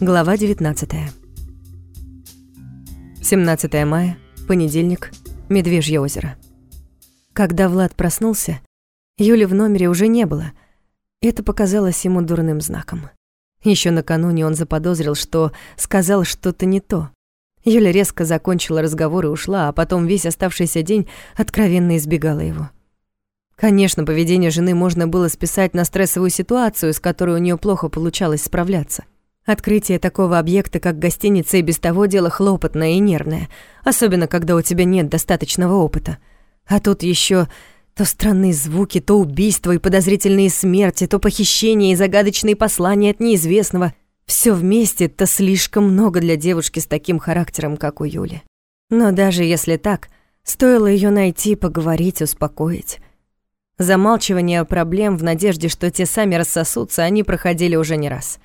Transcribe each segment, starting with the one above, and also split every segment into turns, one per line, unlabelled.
Глава 19 17 мая, понедельник, Медвежье озеро. Когда Влад проснулся, Юли в номере уже не было. Это показалось ему дурным знаком. Еще накануне он заподозрил, что сказал что-то не то. Юля резко закончила разговор и ушла, а потом весь оставшийся день откровенно избегала его. Конечно, поведение жены можно было списать на стрессовую ситуацию, с которой у нее плохо получалось справляться. Открытие такого объекта, как гостиница, и без того дело хлопотное и нервное, особенно когда у тебя нет достаточного опыта. А тут еще то странные звуки, то убийства и подозрительные смерти, то похищения и загадочные послания от неизвестного. Все вместе это слишком много для девушки с таким характером, как у Юли. Но даже если так, стоило ее найти, поговорить, успокоить. Замалчивание проблем в надежде, что те сами рассосутся, они проходили уже не раз.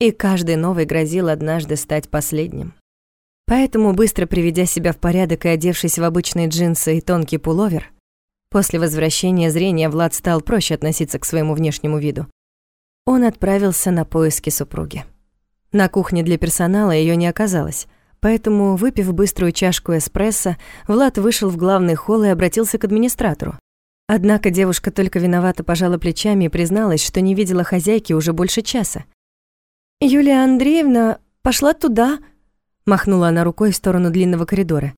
И каждый новый грозил однажды стать последним. Поэтому, быстро приведя себя в порядок и одевшись в обычные джинсы и тонкий пуловер, после возвращения зрения Влад стал проще относиться к своему внешнему виду. Он отправился на поиски супруги. На кухне для персонала ее не оказалось, поэтому, выпив быструю чашку эспрессо, Влад вышел в главный холл и обратился к администратору. Однако девушка только виновато пожала плечами и призналась, что не видела хозяйки уже больше часа. «Юлия Андреевна пошла туда», — махнула она рукой в сторону длинного коридора.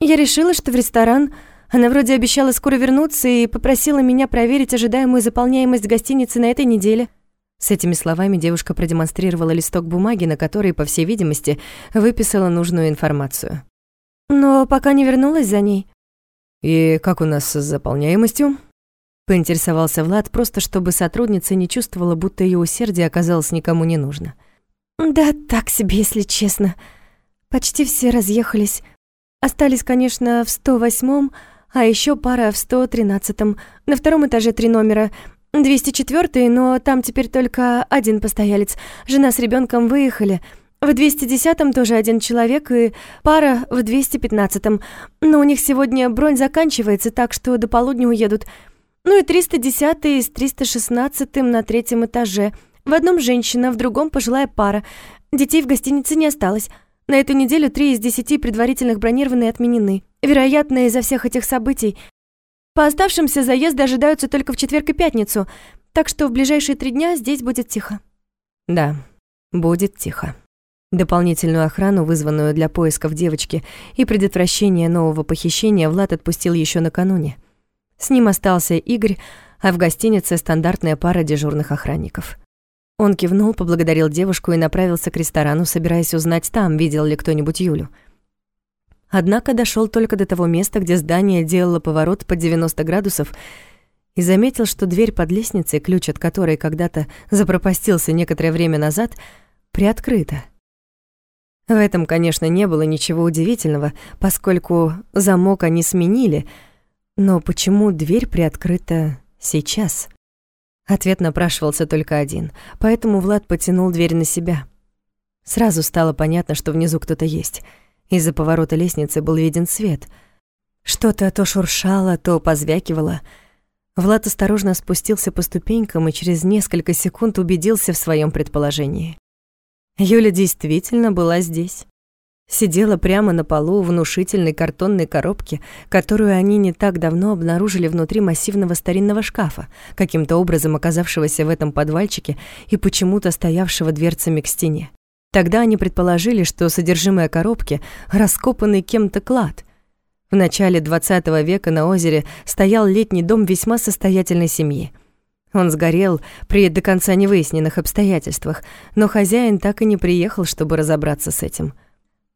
«Я решила, что в ресторан. Она вроде обещала скоро вернуться и попросила меня проверить ожидаемую заполняемость гостиницы на этой неделе». С этими словами девушка продемонстрировала листок бумаги, на который, по всей видимости, выписала нужную информацию. «Но пока не вернулась за ней».
«И как у нас с заполняемостью?»
Поинтересовался Влад, просто чтобы сотрудница не чувствовала, будто ее усердие оказалось никому не нужно. «Да так себе, если честно. Почти все разъехались. Остались, конечно, в 108-м, а еще пара в 113-м. На втором этаже три номера. 204-й, но там теперь только один постоялец. Жена с ребенком выехали. В 210-м тоже один человек и пара в 215-м. Но у них сегодня бронь заканчивается, так что до полудня уедут. Ну и 310-й с 316-м на третьем этаже. В одном женщина, в другом пожилая пара. Детей в гостинице не осталось. На эту неделю три из десяти предварительных бронированные отменены. Вероятно, из-за всех этих событий. По оставшимся заезды ожидаются только в четверг и пятницу, так что в ближайшие три дня здесь будет тихо. Да, будет тихо. Дополнительную охрану, вызванную для поисков девочки и предотвращения нового похищения, Влад отпустил еще накануне. С ним остался Игорь, а в гостинице стандартная пара дежурных охранников. Он кивнул, поблагодарил девушку и направился к ресторану, собираясь узнать там, видел ли кто-нибудь Юлю. Однако дошел только до того места, где здание делало поворот под 90 градусов, и заметил, что дверь под лестницей, ключ от которой когда-то запропастился некоторое время назад, приоткрыта. В этом, конечно, не было ничего удивительного, поскольку замок они сменили, но почему дверь приоткрыта сейчас? Ответ напрашивался только один, поэтому Влад потянул дверь на себя. Сразу стало понятно, что внизу кто-то есть. Из-за поворота лестницы был виден свет. Что-то то шуршало, то позвякивало. Влад осторожно спустился по ступенькам и через несколько секунд убедился в своем предположении. Юля действительно была здесь. Сидела прямо на полу внушительной картонной коробки, которую они не так давно обнаружили внутри массивного старинного шкафа, каким-то образом оказавшегося в этом подвальчике и почему-то стоявшего дверцами к стене. Тогда они предположили, что содержимое коробки — раскопанный кем-то клад. В начале XX века на озере стоял летний дом весьма состоятельной семьи — он сгорел при до конца невыясненных обстоятельствах, но хозяин так и не приехал, чтобы разобраться с этим.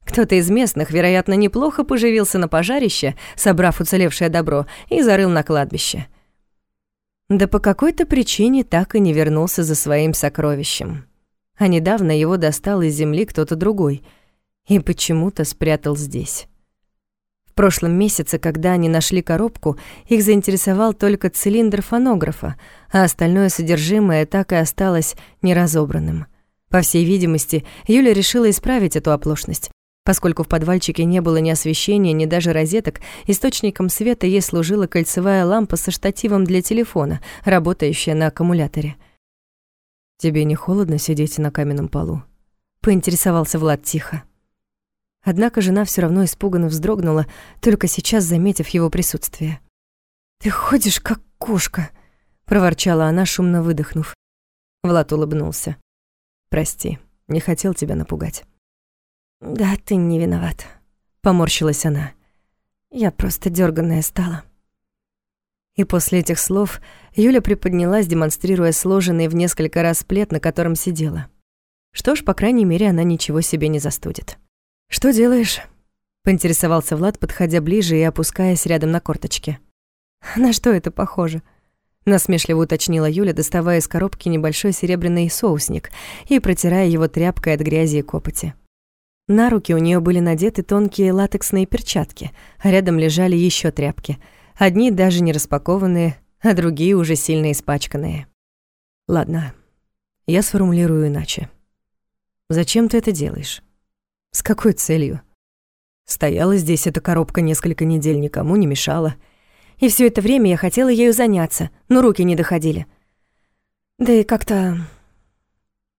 Кто-то из местных, вероятно, неплохо поживился на пожарище, собрав уцелевшее добро, и зарыл на кладбище. Да по какой-то причине так и не вернулся за своим сокровищем. А недавно его достал из земли кто-то другой и почему-то спрятал здесь. Прошлом месяце, когда они нашли коробку, их заинтересовал только цилиндр фонографа, а остальное содержимое так и осталось неразобранным. По всей видимости, Юля решила исправить эту оплошность. Поскольку в подвальчике не было ни освещения, ни даже розеток, источником света ей служила кольцевая лампа со штативом для телефона, работающая на аккумуляторе.
«Тебе не холодно сидеть на каменном полу?»
Поинтересовался Влад тихо. Однако жена все равно испуганно вздрогнула, только сейчас заметив его присутствие. «Ты ходишь как кошка», — проворчала она, шумно выдохнув.
Влад улыбнулся. «Прости, не хотел тебя напугать».
«Да, ты не виноват», — поморщилась она. «Я просто дерганная стала». И после этих слов Юля приподнялась, демонстрируя сложенный в несколько раз плед, на котором сидела. Что ж, по крайней мере, она ничего себе не застудит. «Что делаешь?» — поинтересовался Влад, подходя ближе и опускаясь рядом на корточки. «На что это похоже?» Насмешливо уточнила Юля, доставая из коробки небольшой серебряный соусник и протирая его тряпкой от грязи и копоти. На руки у нее были надеты тонкие латексные перчатки, а рядом лежали еще тряпки — Одни даже не распакованные, а другие уже сильно испачканные.
Ладно, я сформулирую иначе. Зачем ты это делаешь? С какой целью? Стояла здесь эта коробка несколько недель, никому не мешала.
И все это время я хотела ею заняться, но руки не доходили. Да и как-то...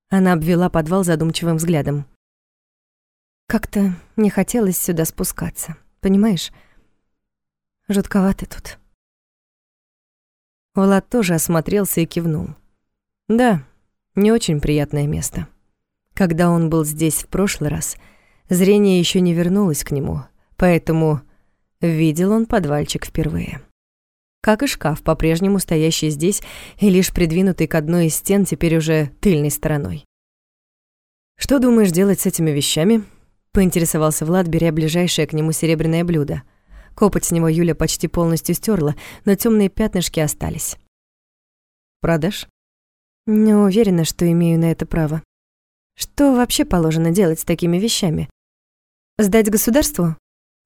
Она обвела подвал задумчивым взглядом. Как-то не хотелось сюда спускаться, понимаешь? Жутковато тут.
Влад тоже осмотрелся и кивнул. Да, не очень приятное место. Когда он был здесь в прошлый раз, зрение еще не вернулось к нему, поэтому видел он подвальчик впервые. Как и шкаф, по-прежнему стоящий здесь и лишь придвинутый к одной из стен теперь уже тыльной стороной. «Что думаешь делать с этими вещами?» — поинтересовался Влад, беря ближайшее к нему серебряное блюдо. Копоть с него Юля почти полностью стерла, но темные пятнышки остались. «Продашь?»
«Не уверена, что имею на это право. Что вообще положено делать с такими вещами? Сдать государству?»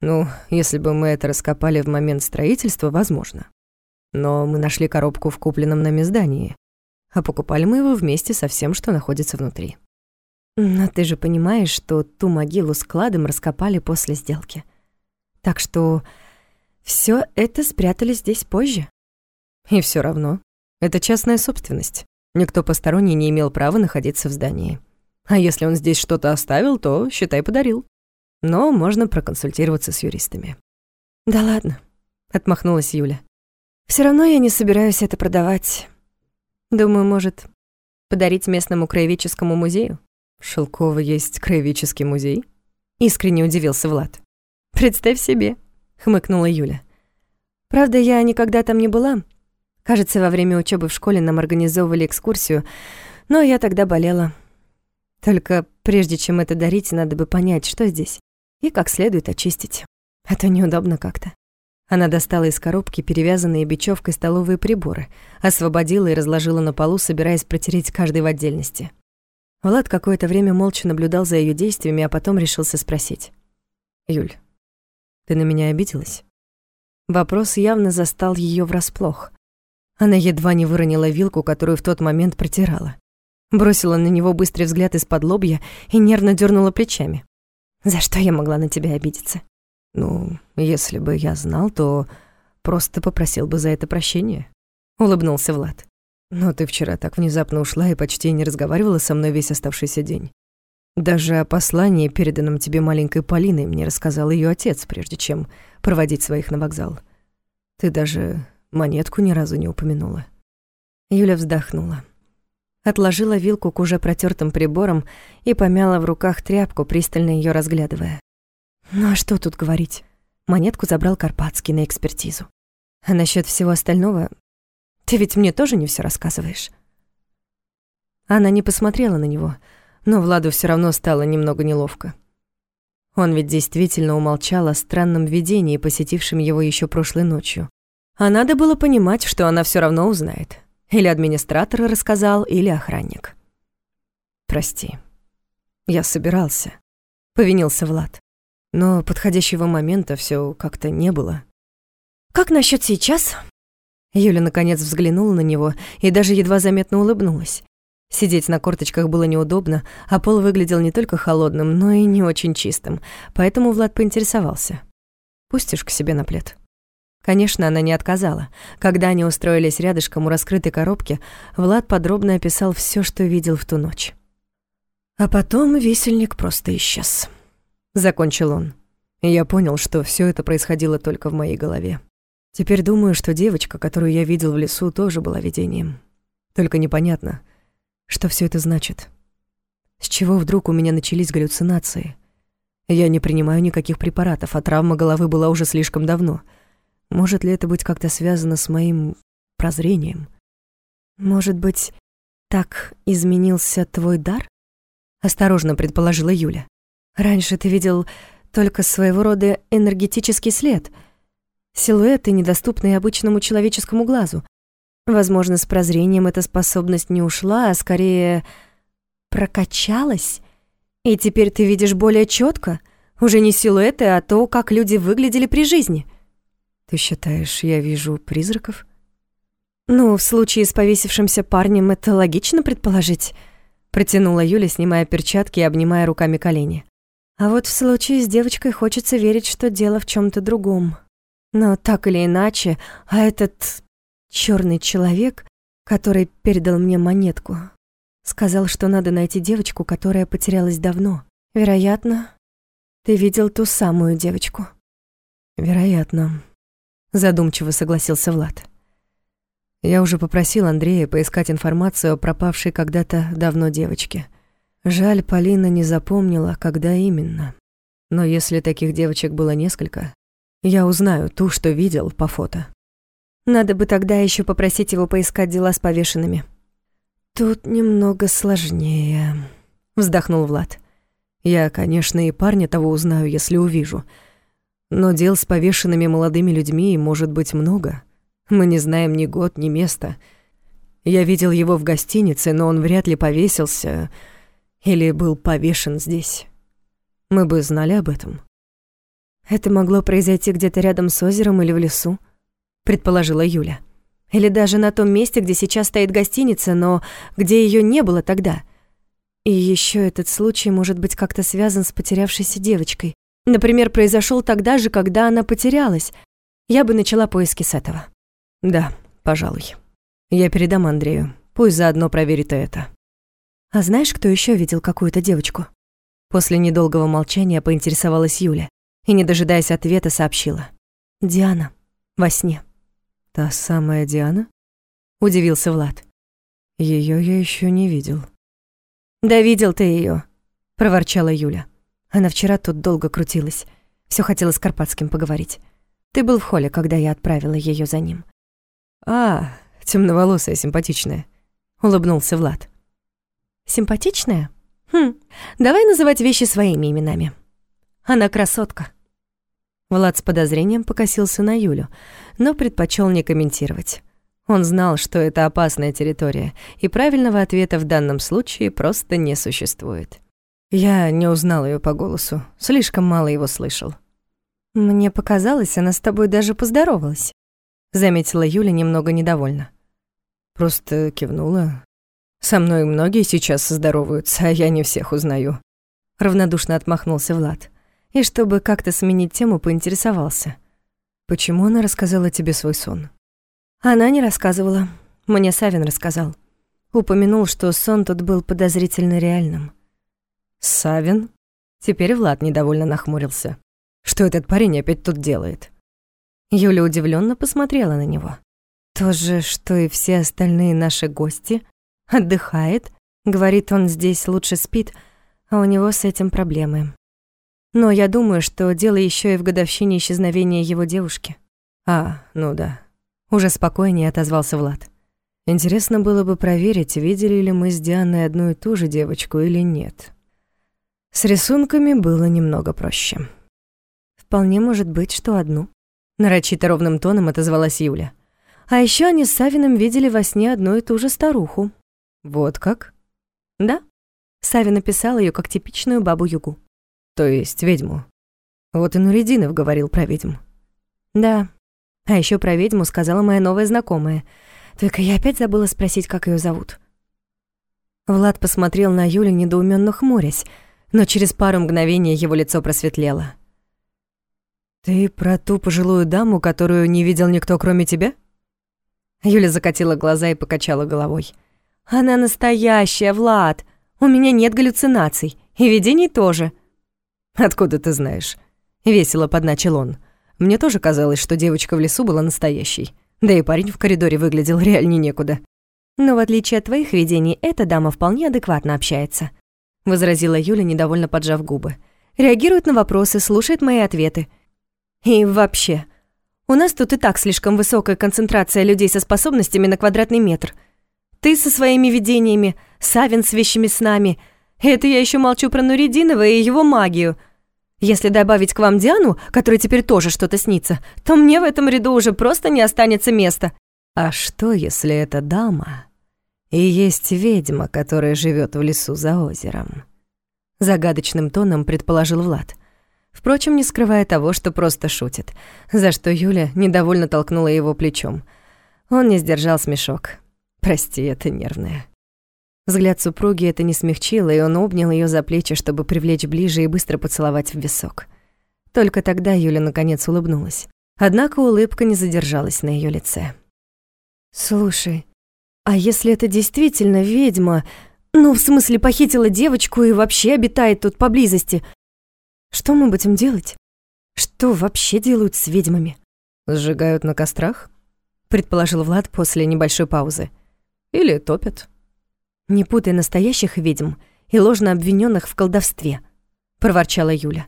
«Ну, если бы мы это раскопали в момент строительства, возможно. Но мы нашли коробку в купленном нами здании, а покупали мы его вместе со всем, что находится внутри».
«Но ты же понимаешь, что ту могилу с кладом раскопали после сделки». Так что все это спрятали здесь позже.
И все равно, это частная собственность. Никто посторонний не имел права находиться в здании. А если он здесь что-то оставил, то, считай, подарил. Но можно проконсультироваться с юристами.
«Да ладно», — отмахнулась Юля. Все равно я не собираюсь это продавать. Думаю, может, подарить местному краеведческому музею?»
«В Шелково есть краеведческий музей?»
Искренне удивился Влад. «Представь себе», — хмыкнула Юля. «Правда, я никогда там не была. Кажется, во время учебы в школе нам организовывали экскурсию, но я тогда болела. Только прежде чем это дарить, надо бы понять, что здесь, и как следует очистить. А то неудобно как-то». Она достала из коробки перевязанные бечевкой столовые приборы, освободила и разложила на полу, собираясь протереть каждый в отдельности. Влад какое-то время молча наблюдал за ее действиями, а потом решился спросить.
«Юль, ты на меня обиделась?» Вопрос явно застал ее врасплох. Она едва не выронила вилку, которую в тот момент протирала.
Бросила на него быстрый взгляд из-под лобья и нервно дернула плечами. «За что я могла на тебя обидеться?»
«Ну, если бы я знал, то просто попросил бы за это прощения», — улыбнулся Влад. «Но ты вчера так внезапно ушла и почти не разговаривала со мной весь оставшийся день. Даже о послании, переданном тебе маленькой Полиной, мне рассказал ее отец, прежде чем проводить своих на вокзал. Ты даже монетку ни разу не упомянула.
Юля вздохнула. Отложила вилку к уже протертым приборам и помяла в руках тряпку, пристально ее разглядывая. Ну а что тут говорить? Монетку забрал Карпатский на экспертизу. А насчет всего остального... Ты ведь мне тоже не все рассказываешь. Она не посмотрела на него, но Владу все равно стало немного неловко. Он ведь действительно умолчал о странном видении, посетившем его еще прошлой ночью. А надо было понимать, что она все равно узнает. Или администратор рассказал, или охранник.
«Прости, я собирался», — повинился Влад. Но подходящего момента все как-то не было.
«Как насчет сейчас?» Юля наконец взглянула на него и даже едва заметно улыбнулась. Сидеть на корточках было неудобно, а пол выглядел не только холодным, но и не очень чистым, поэтому Влад поинтересовался.
«Пустишь к себе на плед?» Конечно, она не отказала. Когда они устроились рядышком у раскрытой коробки, Влад подробно описал все, что видел в ту ночь. А потом висельник просто исчез. Закончил он. И я понял, что все это происходило только в моей голове. Теперь думаю, что девочка, которую я видел в лесу, тоже была видением. Только непонятно, что все это значит. С чего вдруг у меня начались галлюцинации? Я не принимаю никаких препаратов, а травма головы была уже слишком давно — может ли это быть как-то связано с моим прозрением?
Может быть, так изменился твой дар? Осторожно предположила Юля. Раньше ты видел только своего рода энергетический след, силуэты, недоступные обычному человеческому глазу. Возможно, с прозрением эта способность не ушла, а скорее прокачалась, и теперь ты видишь более четко, уже не силуэты, а то, как люди выглядели при жизни.
Ты считаешь, я вижу призраков?
Ну, в случае с повесившимся парнем это логично предположить, протянула Юля, снимая перчатки и обнимая руками колени. А вот в случае с девочкой хочется верить, что дело в чем то другом. Но так или иначе, а этот черный человек, который передал мне монетку, сказал, что надо найти девочку, которая потерялась давно. Вероятно, ты видел ту самую девочку.
Вероятно задумчиво согласился Влад. Я уже попросил Андрея поискать информацию о пропавшей когда-то давно девочке. Жаль, Полина не запомнила, когда именно. Но если таких девочек было несколько, я узнаю ту, что видел по фото.
Надо бы тогда еще попросить его поискать дела с повешенными.
Тут немного сложнее, вздохнул Влад. Я, конечно, и парня того узнаю, если увижу — но дел с повешенными молодыми людьми может быть много. Мы не знаем ни год, ни место. Я видел его в гостинице, но он вряд ли повесился или был повешен здесь. Мы бы знали об этом.
Это могло произойти где-то рядом с озером или в лесу, предположила Юля. Или даже на том месте, где сейчас стоит гостиница, но где ее не было тогда. И еще этот случай может быть как-то связан с потерявшейся девочкой. Например, произошел тогда же, когда она потерялась. Я бы начала поиски с этого.
Да, пожалуй. Я передам Андрею. Пусть заодно проверит это.
А знаешь, кто еще видел какую-то девочку?
После недолгого молчания поинтересовалась Юля и, не дожидаясь ответа, сообщила.
Диана. Во сне.
Та самая Диана? Удивился Влад. Ее я еще не видел.
Да видел ты ее, проворчала Юля. Она вчера тут долго крутилась. Все хотела с Карпатским поговорить. Ты был в холле, когда я отправила ее за ним.
А, темноволосая, симпатичная. Улыбнулся Влад.
Симпатичная? Хм, давай называть вещи своими именами. Она красотка.
Влад с подозрением покосился на Юлю, но предпочел не комментировать. Он знал, что это опасная территория, и правильного ответа в данном случае просто не существует. Я не узнал ее по голосу, слишком мало его слышал.
«Мне показалось, она с тобой даже поздоровалась», — заметила Юля немного недовольна.
Просто кивнула. «Со мной многие сейчас здороваются, а я не всех узнаю», — равнодушно отмахнулся Влад. И чтобы как-то сменить тему, поинтересовался. «Почему она рассказала тебе свой сон?»
Она не рассказывала. Мне Савин рассказал. Упомянул, что сон тот был подозрительно реальным.
Савин? Теперь Влад недовольно нахмурился. Что этот парень опять тут делает?
Юля удивленно посмотрела на него. То же, что и все остальные наши гости. Отдыхает. Говорит, он здесь лучше спит, а у него с этим проблемы. Но я думаю, что дело еще и в годовщине исчезновения его девушки.
А, ну да. Уже спокойнее отозвался Влад. Интересно было бы проверить, видели ли мы с Дианой одну и ту же девочку или нет. С рисунками было немного проще.
«Вполне может быть, что одну», — нарочито ровным тоном отозвалась Юля. «А еще они с Савиным видели во сне одну и ту же старуху».
«Вот как?»
«Да». Савин написал ее как типичную бабу-югу.
«То есть ведьму?» Вот и Нуридинов говорил про ведьм.
«Да. А еще про ведьму сказала моя новая знакомая. Только я опять забыла спросить, как ее зовут». Влад посмотрел на Юлю, недоуменно хмурясь, но через пару мгновений его лицо просветлело.
«Ты про ту пожилую даму, которую не видел никто, кроме тебя?»
Юля закатила глаза и покачала головой. «Она настоящая, Влад. У меня нет галлюцинаций. И видений тоже».
«Откуда ты знаешь?» — весело подначил он. «Мне тоже казалось, что девочка в лесу была настоящей. Да и парень в коридоре выглядел реальней некуда».
«Но в отличие от твоих видений, эта дама вполне адекватно общается», — возразила Юля, недовольно поджав губы. «Реагирует на вопросы, слушает мои ответы. И вообще, у нас тут и так слишком высокая концентрация людей со способностями на квадратный метр. Ты со своими видениями, Савин с вещими снами. Это я еще молчу про Нуридинова и его магию. Если добавить к вам Диану, которой теперь тоже что-то снится, то мне в этом ряду уже просто не останется места.
А что, если эта дама и есть ведьма, которая живет в лесу за озером? Загадочным тоном предположил Влад. Впрочем, не скрывая того, что просто шутит, за что Юля недовольно толкнула его плечом. Он не сдержал смешок. «Прости, это нервное». Взгляд супруги это не смягчило, и он обнял ее за плечи, чтобы привлечь ближе и быстро поцеловать в висок. Только тогда Юля наконец улыбнулась. Однако улыбка не задержалась на ее лице.
«Слушай, а если это действительно ведьма, ну, в смысле, похитила девочку и вообще обитает тут поблизости, что мы будем делать? Что вообще делают с ведьмами?
Сжигают на кострах? Предположил Влад после небольшой паузы. Или топят.
Не путай настоящих ведьм и ложно обвиненных в колдовстве, проворчала Юля.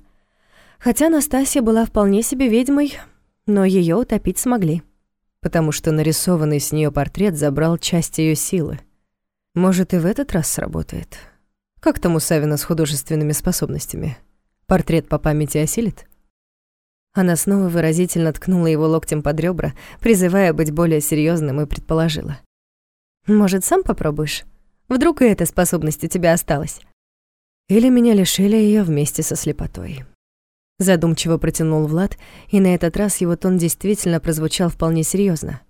Хотя Настасья была вполне себе ведьмой, но ее утопить смогли.
Потому что нарисованный с нее портрет забрал часть ее силы. Может, и в этот раз сработает. Как там у Савина с художественными способностями? Портрет по памяти осилит? Она снова выразительно ткнула его локтем под ребра, призывая быть более серьезным, и предположила.
«Может, сам попробуешь? Вдруг и эта способность у тебя осталась?»
Или меня лишили ее вместе со слепотой. Задумчиво протянул Влад, и на этот раз его тон действительно прозвучал вполне серьезно.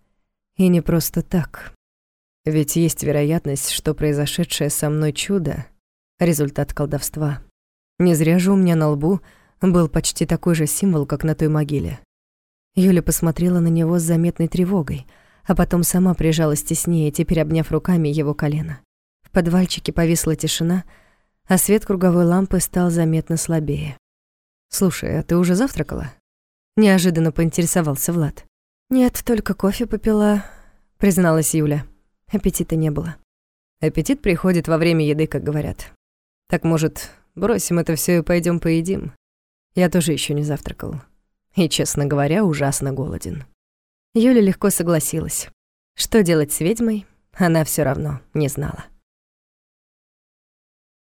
И не просто так. Ведь есть вероятность, что произошедшее со мной чудо — результат колдовства. Не зря же у меня на лбу был почти такой же символ, как на той могиле. Юля посмотрела на него с заметной тревогой, а потом сама прижалась теснее, теперь обняв руками его колено. В подвальчике повисла тишина, а свет круговой лампы стал заметно слабее. «Слушай, а ты уже завтракала?» Неожиданно поинтересовался Влад.
«Нет, только кофе попила», — призналась Юля. Аппетита не было.
Аппетит приходит во время еды, как говорят. Так, может, Бросим это все и пойдем поедим. Я тоже еще не завтракал. И, честно говоря, ужасно голоден.
Юля легко согласилась. Что делать с ведьмой, она все равно не знала.